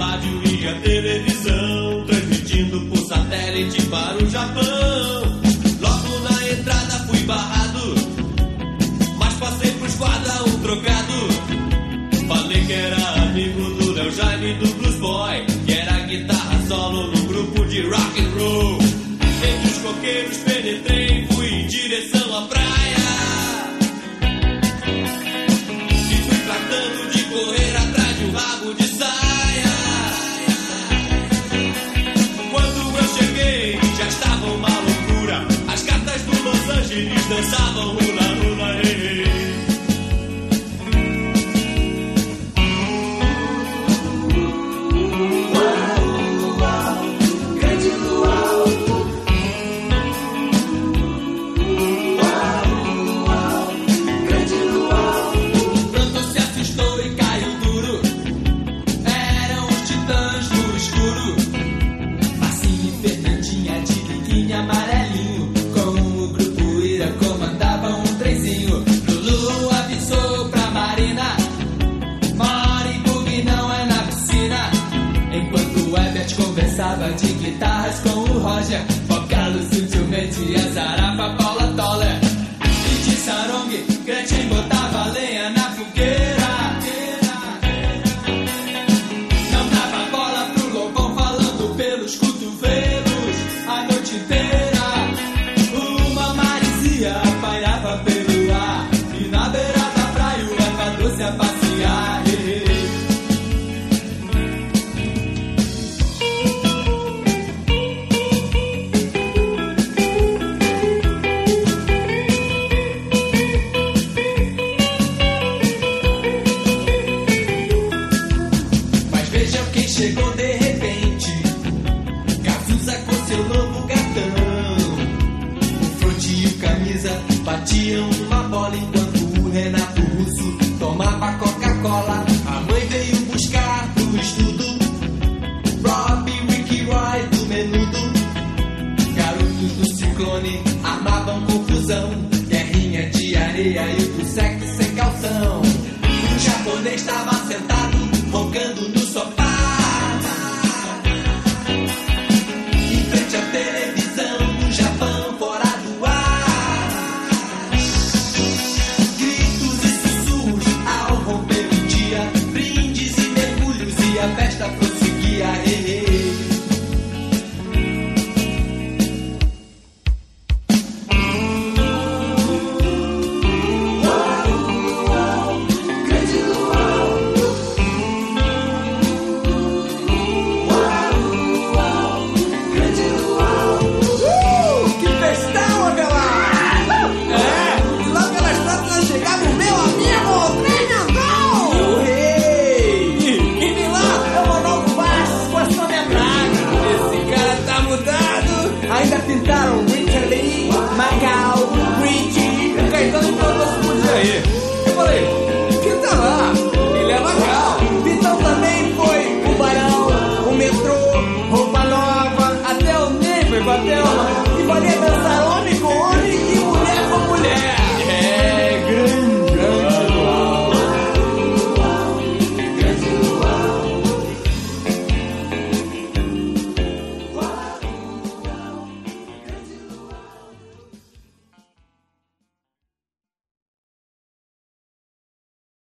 rádio e a televisão, transmitindo por satélite para o Japão. Logo na entrada fui barrado, mas passei pro guarda um trocado. Falei que era amigo do Léo Jaime do Blues Boy, que era guitarra solo no grupo de rock and roll. Entre os coqueiros penetrei. i bajik seu novo gatão. O fronte e o camisa batiam uma bola enquanto o Renato Russo tomava Coca-Cola. A mãe veio buscar do estudo Rob, Ricky Roy do menudo. Garotos do ciclone amavam confusão. Guerrinha de areia e o sexo sem calção. o japonês estava